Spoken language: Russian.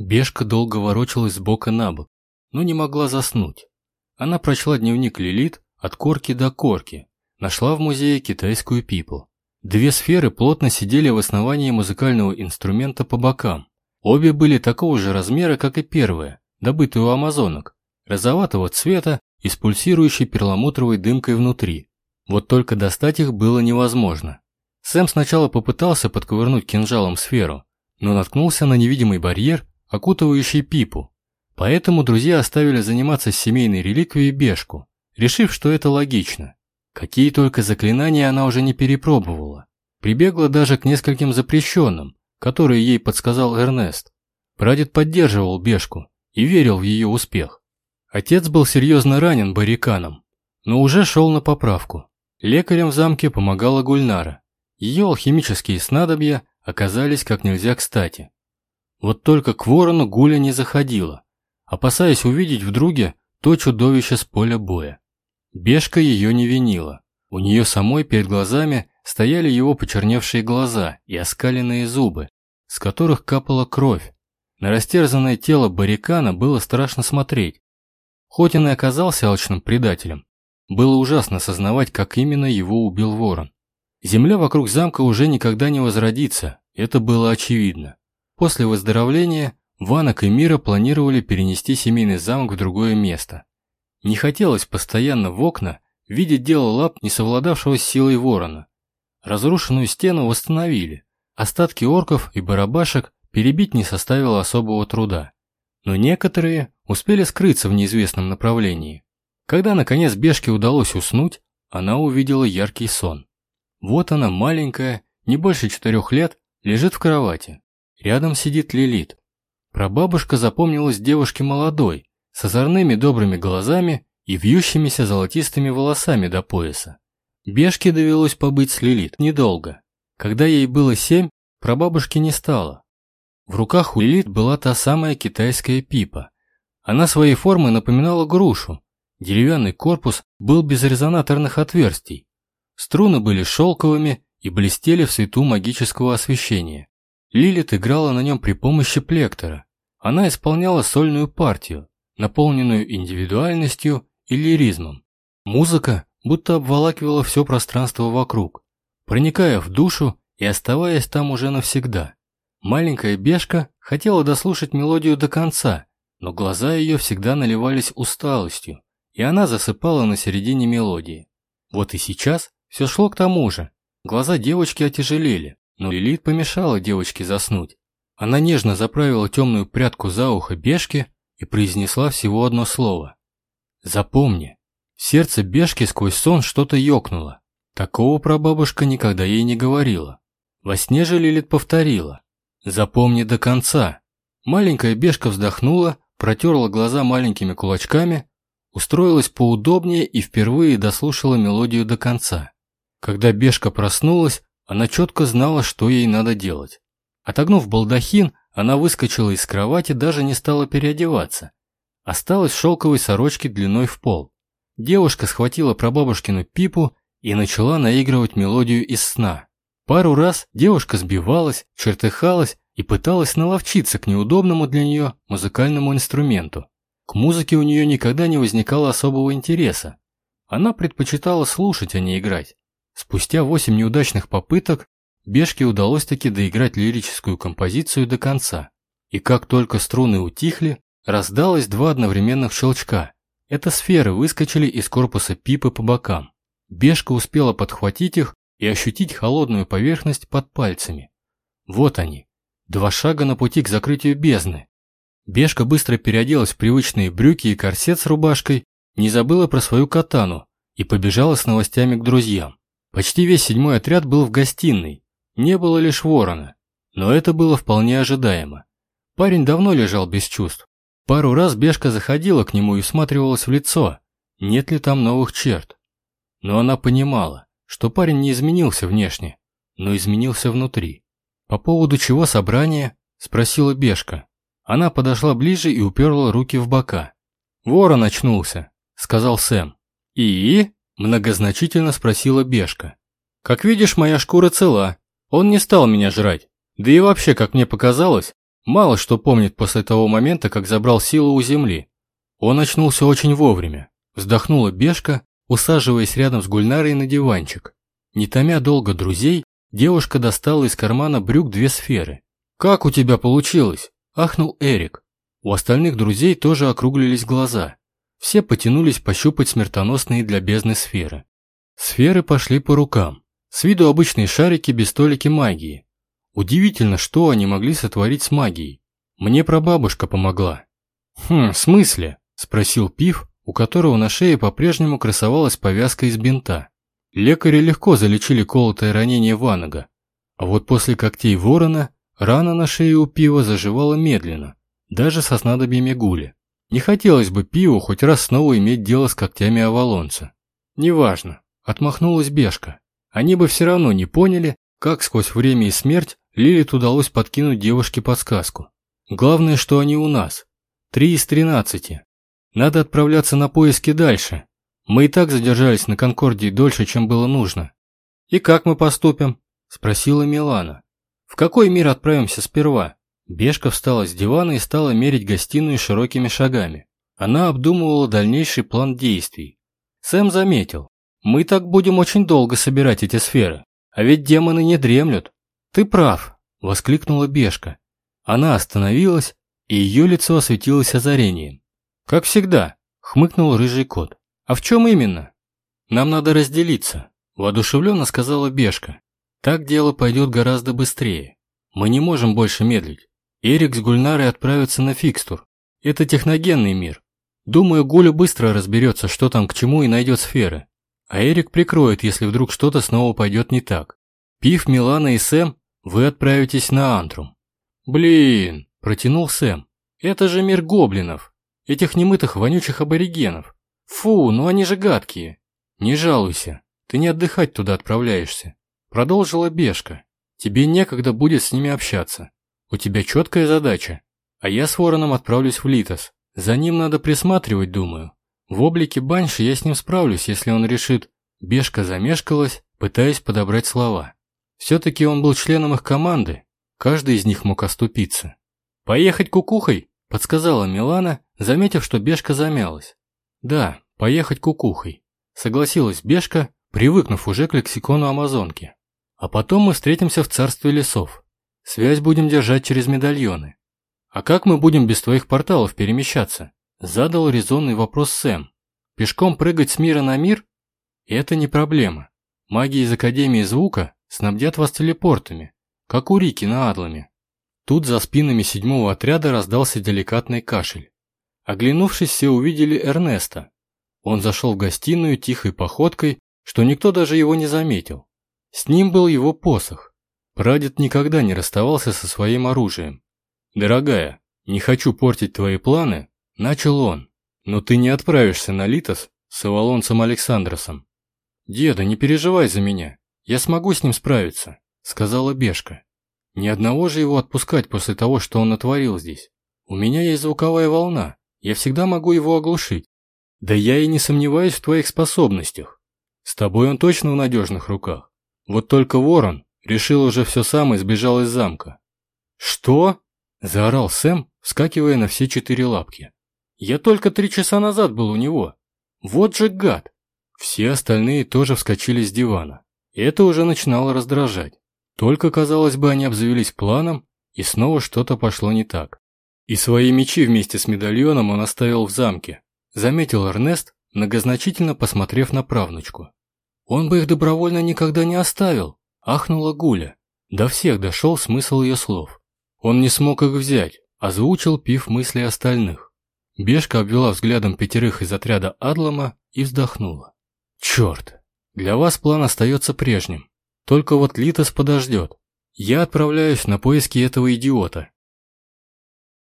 Бешка долго ворочалась с бока на бок, но не могла заснуть. Она прочла дневник Лилит от корки до корки, нашла в музее китайскую пипу. Две сферы плотно сидели в основании музыкального инструмента по бокам. Обе были такого же размера, как и первая, добытая у амазонок, розоватого цвета и с пульсирующей перламутровой дымкой внутри. Вот только достать их было невозможно. Сэм сначала попытался подковырнуть кинжалом сферу, но наткнулся на невидимый барьер, окутывающий пипу. Поэтому друзья оставили заниматься семейной реликвией Бешку, решив, что это логично. Какие только заклинания она уже не перепробовала. Прибегла даже к нескольким запрещенным, которые ей подсказал Эрнест. Прадед поддерживал Бешку и верил в ее успех. Отец был серьезно ранен барриканом, но уже шел на поправку. Лекарям в замке помогала Гульнара. Ее алхимические снадобья оказались как нельзя кстати. Вот только к ворону Гуля не заходила, опасаясь увидеть в друге то чудовище с поля боя. Бешка ее не винила. У нее самой перед глазами стояли его почерневшие глаза и оскаленные зубы, с которых капала кровь. На растерзанное тело баррикана было страшно смотреть. Хоть он и оказался алчным предателем, было ужасно сознавать, как именно его убил ворон. Земля вокруг замка уже никогда не возродится, это было очевидно. После выздоровления Ванок и Мира планировали перенести семейный замок в другое место. Не хотелось постоянно в окна видеть дело лап не совладавшего с силой ворона. Разрушенную стену восстановили. Остатки орков и барабашек перебить не составило особого труда. Но некоторые успели скрыться в неизвестном направлении. Когда, наконец, Бешке удалось уснуть, она увидела яркий сон. Вот она, маленькая, не больше четырех лет, лежит в кровати. Рядом сидит Лилит. Прабабушка запомнилась девушке молодой, с озорными добрыми глазами и вьющимися золотистыми волосами до пояса. Бешке довелось побыть с Лилит недолго. Когда ей было семь, прабабушки не стало. В руках у Лилит была та самая китайская пипа. Она своей формой напоминала грушу. Деревянный корпус был без резонаторных отверстий. Струны были шелковыми и блестели в свету магического освещения. Лилит играла на нем при помощи плектора. Она исполняла сольную партию, наполненную индивидуальностью и лиризмом. Музыка будто обволакивала все пространство вокруг, проникая в душу и оставаясь там уже навсегда. Маленькая бешка хотела дослушать мелодию до конца, но глаза ее всегда наливались усталостью, и она засыпала на середине мелодии. Вот и сейчас все шло к тому же. Глаза девочки отяжелели, но Лилит помешала девочке заснуть. Она нежно заправила темную прядку за ухо бешки и произнесла всего одно слово. «Запомни». Сердце бешки сквозь сон что-то ёкнуло. Такого прабабушка никогда ей не говорила. Во сне же Лилит повторила. «Запомни до конца». Маленькая бешка вздохнула, протерла глаза маленькими кулачками, устроилась поудобнее и впервые дослушала мелодию до конца. Когда бешка проснулась, она четко знала, что ей надо делать. Отогнув балдахин, она выскочила из кровати, даже не стала переодеваться. Осталась в шелковой сорочке длиной в пол. Девушка схватила прабабушкину пипу и начала наигрывать мелодию из сна. Пару раз девушка сбивалась, чертыхалась и пыталась наловчиться к неудобному для нее музыкальному инструменту. К музыке у нее никогда не возникало особого интереса. Она предпочитала слушать, а не играть. Спустя восемь неудачных попыток Бешке удалось таки доиграть лирическую композицию до конца. И как только струны утихли, раздалось два одновременных щелчка. Это сферы выскочили из корпуса пипы по бокам. Бешка успела подхватить их и ощутить холодную поверхность под пальцами. Вот они, два шага на пути к закрытию бездны. Бешка быстро переоделась в привычные брюки и корсет с рубашкой, не забыла про свою катану и побежала с новостями к друзьям. Почти весь седьмой отряд был в гостиной, не было лишь ворона, но это было вполне ожидаемо. Парень давно лежал без чувств. Пару раз Бешка заходила к нему и всматривалась в лицо, нет ли там новых черт. Но она понимала, что парень не изменился внешне, но изменился внутри. «По поводу чего собрание?» – спросила Бешка. Она подошла ближе и уперла руки в бока. «Ворон очнулся», – сказал Сэм. «И?» – многозначительно спросила Бешка. «Как видишь, моя шкура цела, он не стал меня жрать. Да и вообще, как мне показалось, Мало что помнит после того момента, как забрал силу у земли. Он очнулся очень вовремя. Вздохнула Бешка, усаживаясь рядом с Гульнарой на диванчик. Не томя долго друзей, девушка достала из кармана брюк две сферы. «Как у тебя получилось?» – ахнул Эрик. У остальных друзей тоже округлились глаза. Все потянулись пощупать смертоносные для бездны сферы. Сферы пошли по рукам. С виду обычные шарики без толики магии. Удивительно, что они могли сотворить с магией. Мне прабабушка помогла. «Хм, в смысле?» – спросил Пив, у которого на шее по-прежнему красовалась повязка из бинта. Лекари легко залечили колотое ранение Ванага. А вот после когтей ворона рана на шее у Пива заживала медленно, даже со снадобьями гули. Не хотелось бы Пиву хоть раз снова иметь дело с когтями Авалонца. Неважно, отмахнулась Бешка. Они бы все равно не поняли, как сквозь время и смерть Лилит удалось подкинуть девушке подсказку. Главное, что они у нас. Три из тринадцати. Надо отправляться на поиски дальше. Мы и так задержались на Конкордии дольше, чем было нужно. И как мы поступим? Спросила Милана. В какой мир отправимся сперва? Бешка встала с дивана и стала мерить гостиную широкими шагами. Она обдумывала дальнейший план действий. Сэм заметил. «Мы так будем очень долго собирать эти сферы. А ведь демоны не дремлют». «Ты прав», – воскликнула Бешка. Она остановилась, и ее лицо осветилось озарением. «Как всегда», – хмыкнул рыжий кот. «А в чем именно?» «Нам надо разделиться», – воодушевленно сказала Бешка. «Так дело пойдет гораздо быстрее. Мы не можем больше медлить. Эрик с Гульнарой отправятся на Фикстур. Это техногенный мир. Думаю, Гуля быстро разберется, что там к чему и найдет сферы. А Эрик прикроет, если вдруг что-то снова пойдет не так. Пив, Милана и Сэм, вы отправитесь на Антрум. Блин, протянул Сэм. Это же мир гоблинов. Этих немытых вонючих аборигенов. Фу, ну они же гадкие. Не жалуйся, ты не отдыхать туда отправляешься. Продолжила Бешка. Тебе некогда будет с ними общаться. У тебя четкая задача. А я с Вороном отправлюсь в Литос. За ним надо присматривать, думаю. В облике Банши я с ним справлюсь, если он решит. Бешка замешкалась, пытаясь подобрать слова. Все-таки он был членом их команды. Каждый из них мог оступиться. «Поехать кукухой?» – подсказала Милана, заметив, что Бешка замялась. «Да, поехать кукухой», – согласилась Бешка, привыкнув уже к лексикону Амазонки. «А потом мы встретимся в царстве лесов. Связь будем держать через медальоны. А как мы будем без твоих порталов перемещаться? Задал резонный вопрос Сэм. Пешком прыгать с мира на мир? Это не проблема. Маги из Академии Звука снабдят вас телепортами, как у Рики на Адламе. Тут за спинами седьмого отряда раздался деликатный кашель. Оглянувшись, все увидели Эрнеста. Он зашел в гостиную тихой походкой, что никто даже его не заметил. С ним был его посох. Прадед никогда не расставался со своим оружием. «Дорогая, не хочу портить твои планы», – начал он. «Но ты не отправишься на Литос с Авалонцем Александросом». «Деда, не переживай за меня. Я смогу с ним справиться», – сказала Бешка. «Ни одного же его отпускать после того, что он натворил здесь. У меня есть звуковая волна. Я всегда могу его оглушить. Да я и не сомневаюсь в твоих способностях. С тобой он точно в надежных руках. Вот только ворон Решил уже все сам и сбежал из замка. «Что?» – заорал Сэм, вскакивая на все четыре лапки. «Я только три часа назад был у него. Вот же гад!» Все остальные тоже вскочили с дивана. Это уже начинало раздражать. Только, казалось бы, они обзавелись планом, и снова что-то пошло не так. И свои мечи вместе с медальоном он оставил в замке, заметил Эрнест, многозначительно посмотрев на правнучку. Он бы их добровольно никогда не оставил, Ахнула Гуля. До всех дошел смысл ее слов. Он не смог их взять, озвучил пив мысли остальных. Бешка обвела взглядом пятерых из отряда Адлама и вздохнула. «Черт! Для вас план остается прежним. Только вот Литос подождет. Я отправляюсь на поиски этого идиота.